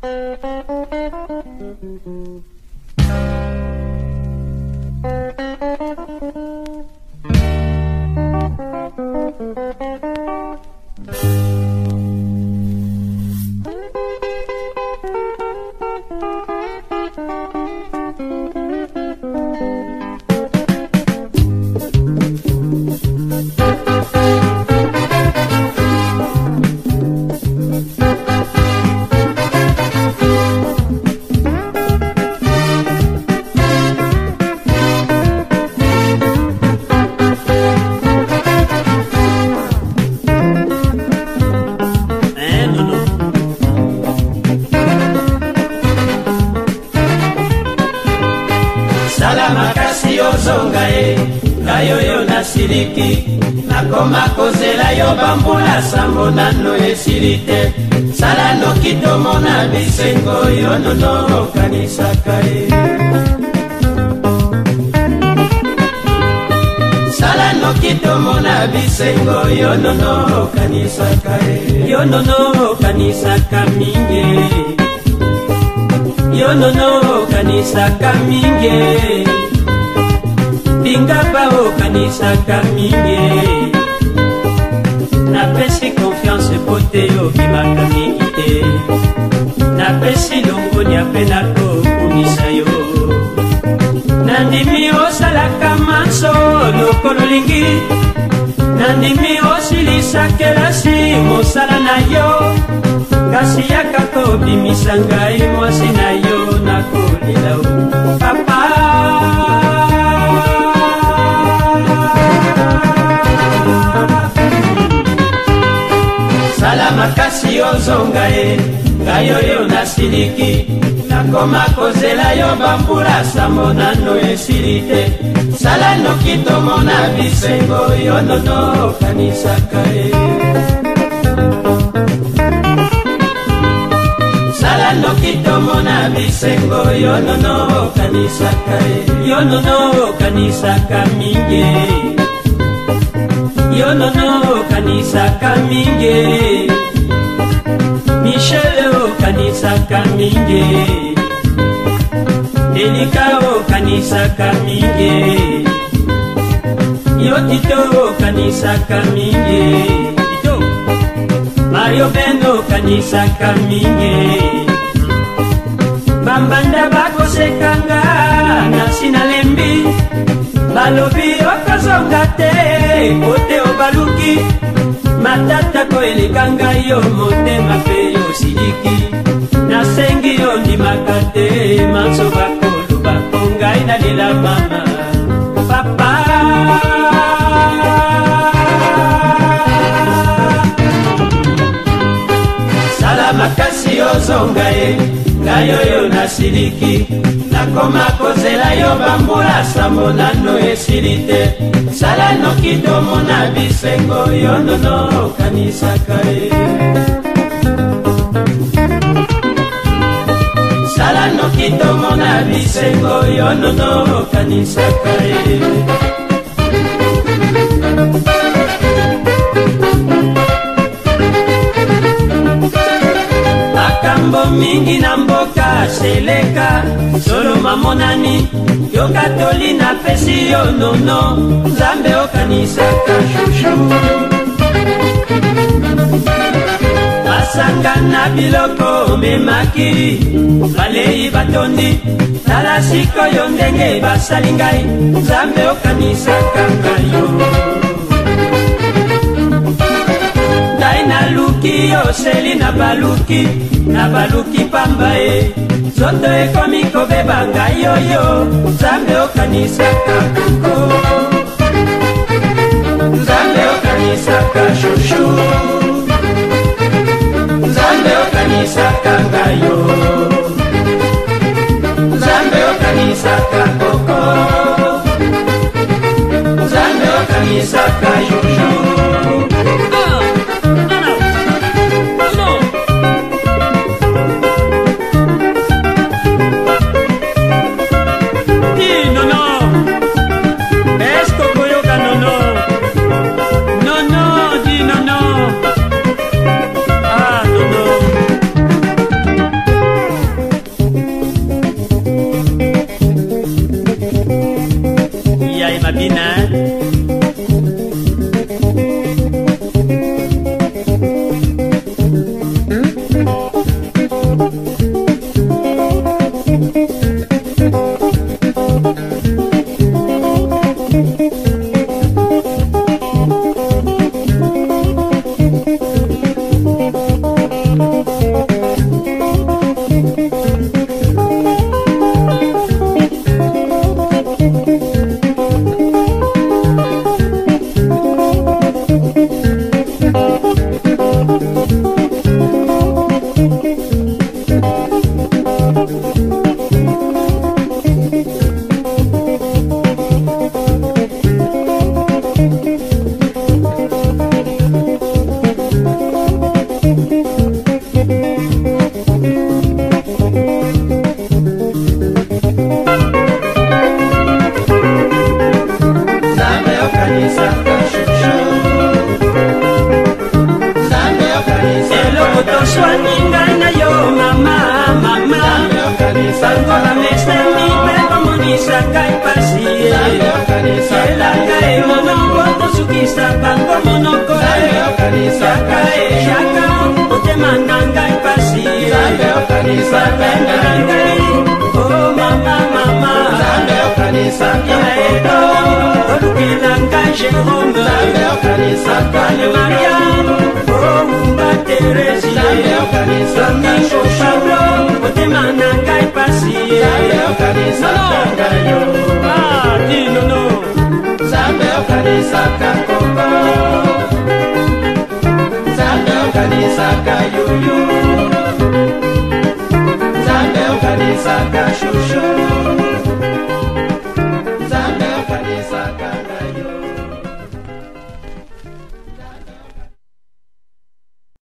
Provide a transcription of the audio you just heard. Thank you. miliki nakoma kozela yo bambula sango nano esili te sala noki tomona bisengo yo nono okanisaka ye sala noki tomona bisengo yo nono okanisaka ye yo nono okanisaka mingi yo nono okanisaka mingi bingaba okanisaka mingi napesi konfiance po te obimaka mingi te napesi longonia mpe nakokumisa yo nandimi osalaka maso lokolo lingi nandimi osilisa kelasi mosala na yo kasi yaka kobimisa ngai mwasi na yo nakolela nayoyo nasiliki nakoma kozela yo bambula sambo nano esili te sala noki tomona bisengo yo nono okanisaka ye sala noki tomona bisengo yo nono okanisaka ye yo nono okanisaka mingi yo nono okanisaka mingi michel okanisaka mingi elika okanisaka mingi yo tito okanisaka mingi mario ben okanisaka mingi bambanda bakosekanga nasi nalembi balobi okozonga te kote obaluki matata ko elekanga yo motema mpe yo siliki nasengi yo ndimaka te maso bakolobako ngai nalela mama papa sala makasi ozonga ye ngai oyo nasiliki nakoma kozela yo bambula sambo nano esili te sala noki tomona bisengo yo ndono okanisaka ye tomona bisengo yo nono okanisaka ye makambo mingi na mboka seleka solo mamonani yo katoli napesi yo nono nzambe okanisaka shushu basanga na biloko omemaki balei batondi tala sikoyo ndenge basali ngai nzambe okanisaka ngai yo ngai naluki oseli na baluki na baluki pamba e soto ekomi kobeba ngai oyo nzambe okanisaka kuko nzambe okanisaka shushu nzambe okanisaka ngai kopesa ngai pasi yela ngai monoko kosukisa bango monoko yaka eyaka motema na ngai pasi babengaa ngai o oh mama mama yaedo olukela ngai jerome akane maria o mumba teresi domingo pablo motema na saca